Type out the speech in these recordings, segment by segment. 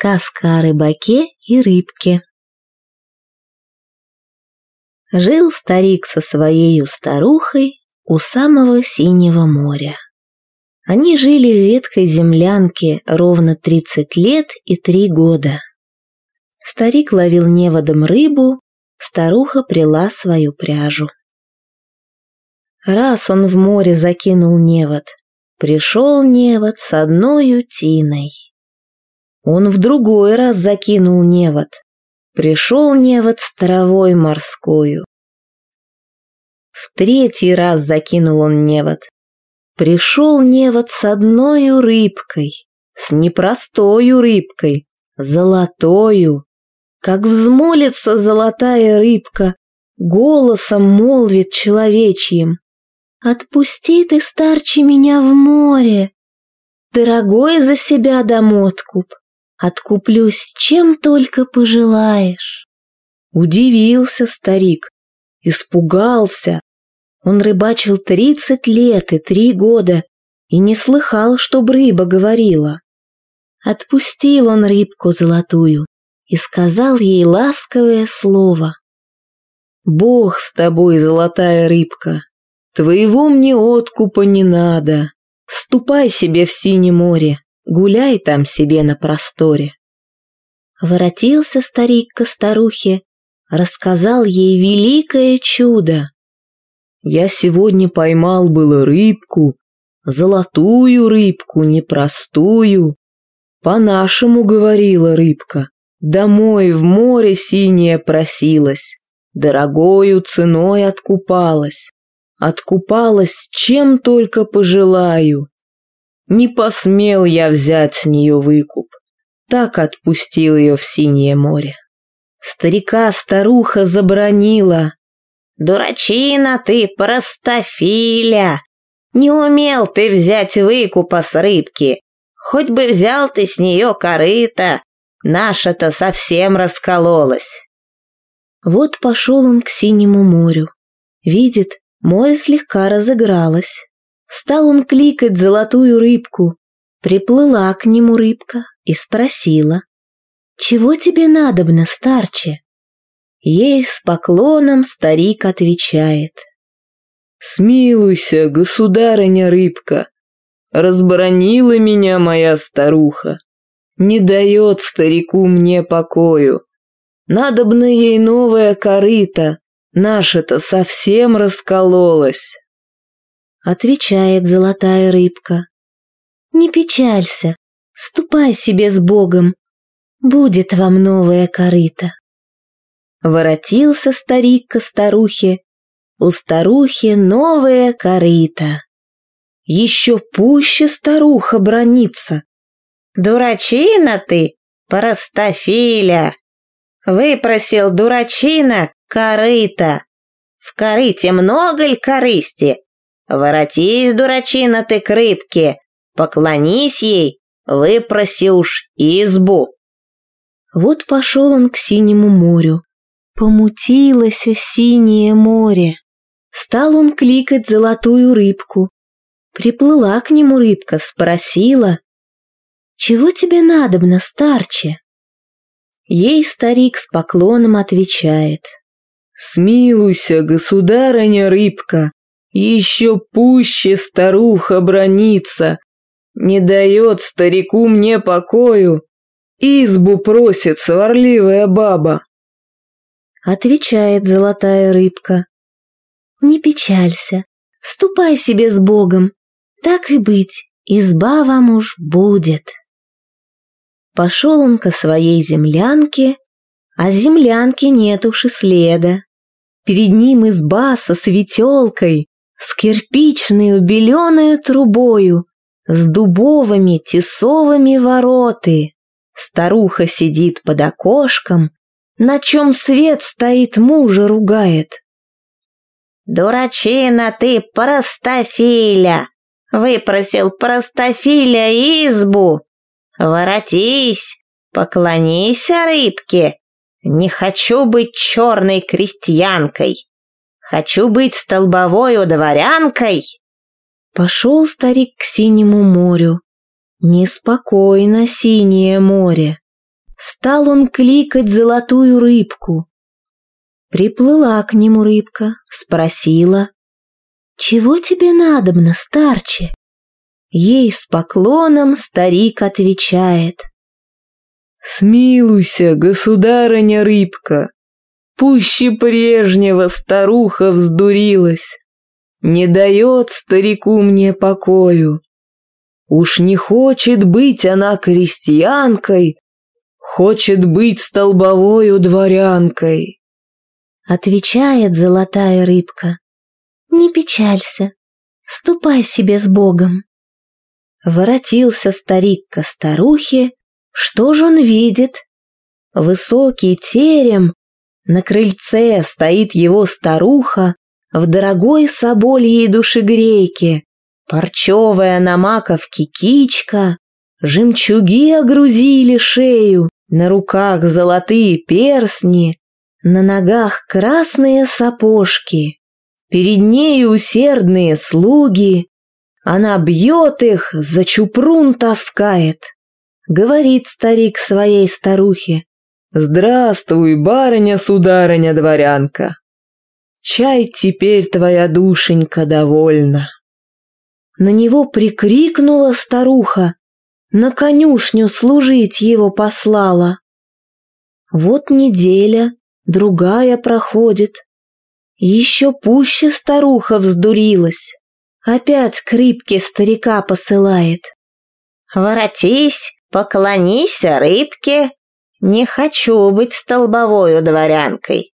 Сказка о рыбаке и рыбке. Жил старик со своей старухой у самого синего моря. Они жили в ветхой землянке ровно 30 лет и 3 года. Старик ловил неводом рыбу, старуха прила свою пряжу. Раз он в море закинул невод, пришел невод с одной утиной. Он в другой раз закинул невод. Пришел невод с травой морскую. В третий раз закинул он невод. Пришел невод с одной рыбкой, с непростою рыбкой, золотою. Как взмолится золотая рыбка, голосом молвит человечьим. «Отпусти ты, старче, меня в море, дорогой за себя дам откуп, Откуплюсь, чем только пожелаешь. Удивился старик, испугался. Он рыбачил тридцать лет и три года и не слыхал, чтоб рыба говорила. Отпустил он рыбку золотую и сказал ей ласковое слово. «Бог с тобой, золотая рыбка, твоего мне откупа не надо. Ступай себе в синее море, Гуляй там себе на просторе. Воротился старик к старухе, рассказал ей великое чудо. Я сегодня поймал было рыбку, золотую рыбку, непростую. По-нашему говорила рыбка, домой в море синее просилась, дорогою ценой откупалась. Откупалась, чем только пожелаю. Не посмел я взять с нее выкуп. Так отпустил ее в синее море. Старика старуха забронила. «Дурачина ты, простофиля! Не умел ты взять выкупа с рыбки. Хоть бы взял ты с нее корыто, наша-то совсем раскололась». Вот пошел он к синему морю. Видит, море слегка разыгралось. Стал он кликать золотую рыбку. Приплыла к нему рыбка и спросила. «Чего тебе надобно, старче?» Ей с поклоном старик отвечает. «Смилуйся, государыня рыбка, разборонила меня моя старуха, не дает старику мне покою. Надобно ей новая корыта, наша-то совсем раскололась». Отвечает золотая рыбка. Не печалься, ступай себе с Богом, будет вам новая корыта. Воротился старик к старухе, у старухи новая корыта. Еще пуще старуха бронится. Дурачина ты, простофиля! Выпросил дурачина корыта. В корыте много ль корысти? Воротись, дурачина ты к рыбке, поклонись ей, выпроси уж избу. Вот пошел он к синему морю. Помутилось синее море. Стал он кликать золотую рыбку. Приплыла к нему рыбка, спросила. «Чего тебе надобно, старче?» Ей старик с поклоном отвечает. «Смилуйся, государыня рыбка, еще пуще старуха бронится, не дает старику мне покою, избу просит сварливая баба. Отвечает золотая рыбка. Не печалься, ступай себе с Богом, так и быть, изба вам уж будет. Пошел он ко своей землянке, а землянки нет уж и следа. Перед ним изба со светелкой, с кирпичной беленую трубою, с дубовыми тесовыми вороты. Старуха сидит под окошком, на чем свет стоит мужа ругает. «Дурачина ты, простофиля! Выпросил простофиля избу! Воротись, поклонись рыбке! Не хочу быть черной крестьянкой!» Хочу быть столбовою дворянкой!» Пошел старик к синему морю. Неспокойно синее море. стал он кликать золотую рыбку. Приплыла к нему рыбка, спросила, «Чего тебе надобно, старче?» Ей с поклоном старик отвечает, «Смилуйся, государыня рыбка, пуще прежнего старуха вздурилась, не дает старику мне покою. Уж не хочет быть она крестьянкой, хочет быть столбовою дворянкой. Отвечает золотая рыбка. Не печалься, ступай себе с Богом. Воротился старик ко старухе, что же он видит? Высокий терем, на крыльце стоит его старуха в дорогой собольей душегрейке, парчевая на маковке кичка, жемчуги огрузили шею, на руках золотые перстни, на ногах красные сапожки. Перед ней усердные слуги. Она бьет их, за чупрун таскает. Говорит старик своей старухе. «Здравствуй, барыня-сударыня-дворянка! Чай теперь твоя душенька довольна!» На него прикрикнула старуха, на конюшню служить его послала. Вот неделя, другая проходит. Еще пуще старуха вздурилась. Опять к старика посылает. «Воротись, поклонись рыбке. Не хочу быть столбовою дворянкой,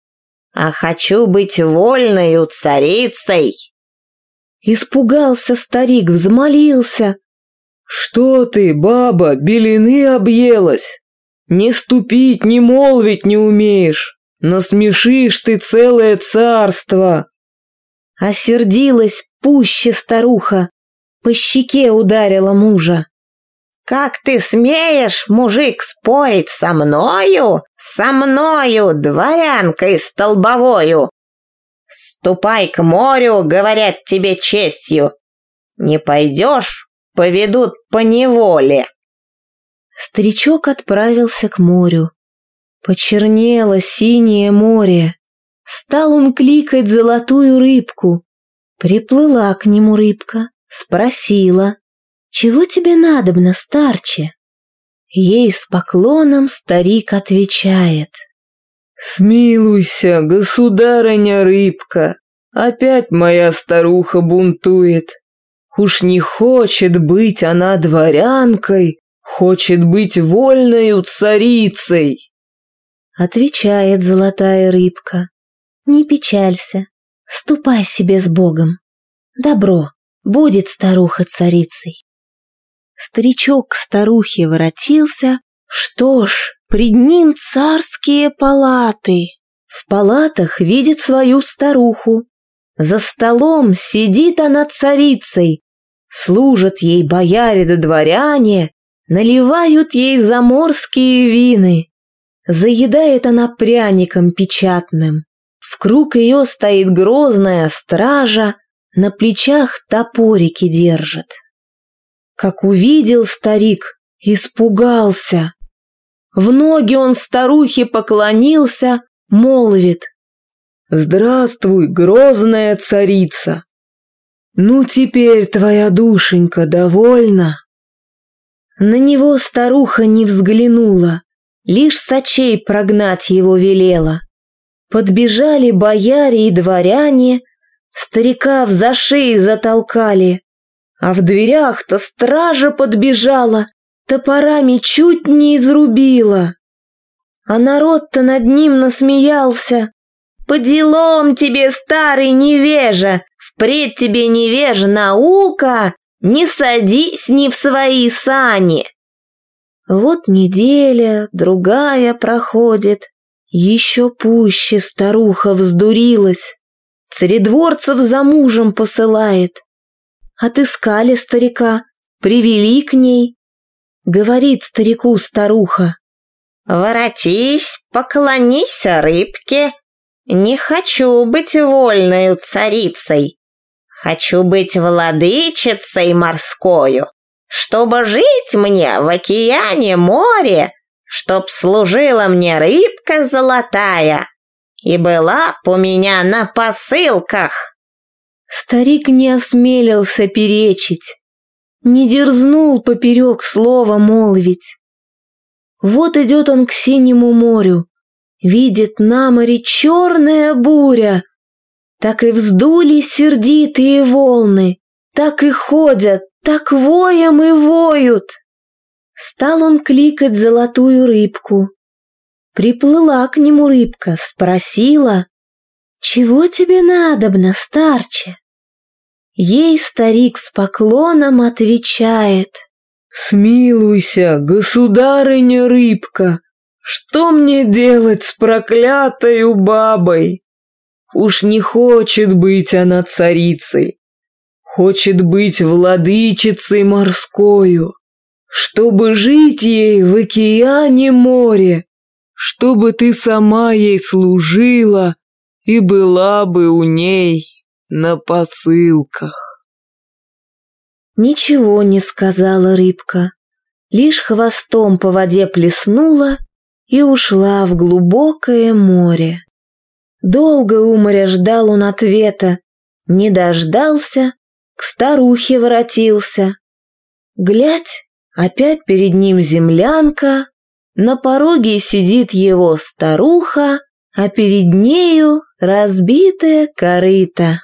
а хочу быть вольною царицей». Испугался старик, взмолился. «Что ты, баба, белины объелась? Не ступить, не молвить не умеешь, насмешишь ты целое царство!» Осердилась пуще старуха, по щеке ударила мужа. «Как ты смеешь, мужик, спорить со мною? Со мною, дворянкой столбовою? Ступай к морю, говорят тебе честью. Не пойдешь, поведут по неволе. Старичок отправился к морю. Почернело синее море. Стал он кликать золотую рыбку. Приплыла к нему рыбка, спросила, «Чего тебе надобно, старче?» Ей с поклоном старик отвечает, «Смилуйся, государыня рыбка, опять моя старуха бунтует. Уж не хочет быть она дворянкой, хочет быть вольною царицей». Отвечает золотая рыбка, «Не печалься, ступай себе с Богом. Добро, будет старуха царицей». Старичок к старухе воротился, что ж, Пред ним царские палаты. В палатах видит свою старуху. За столом сидит она царицей. Служат ей бояре да дворяне, наливают ей заморские вины. Заедает она пряником печатным. В круг ее стоит грозная стража, на плечах топорики держит. Как увидел старик, испугался. В ноги он старухе поклонился, молвит. «Здравствуй, грозная царица! Ну теперь твоя душенька довольна?» На него старуха не взглянула, лишь сочей прогнать его велела. Подбежали бояре и дворяне, старика в зашеи затолкали, а в дверях-то стража подбежала, топорами чуть не изрубила. А народ-то над ним насмеялся. «По делам тебе, старый невежа! Впредь тебе, невежа, наука! Не садись ни в свои сани!» Вот неделя, другая проходит, еще пуще старуха вздурилась. Царедворцев за мужем посылает. Отыскали старика, привели к ней, Говорит старику старуха. «Воротись, поклонись рыбке. Не хочу быть вольною царицей. Хочу быть владычицей морскою. Чтобы жить мне в океане море, чтоб служила мне рыбка золотая и была б у меня на посылках. Старик не осмелился перечить, не дерзнул поперек слова молвить. Вот идет он к синему морю, видит на море черная буря. Так и вздулись сердитые волны, так и ходят, так воем и воют. Стал он кликать золотую рыбку. Приплыла к нему рыбка, спросила, «Чего тебе надобно, старче?» Ей старик с поклоном отвечает, «Смилуйся, государыня рыбка, что мне делать с проклятою бабой? Уж не хочет быть она царицей, хочет быть владычицей морскою, чтобы жить ей в океане море, чтобы ты сама ей служила и была бы у ней на посылках. Ничего не сказала рыбка, лишь хвостом по воде плеснула и ушла в глубокое море. Долго у моря ждал он ответа, не дождался, к старухе воротился. Глядь, опять перед ним землянка, на пороге сидит его старуха, а перед нею разбитая корыта.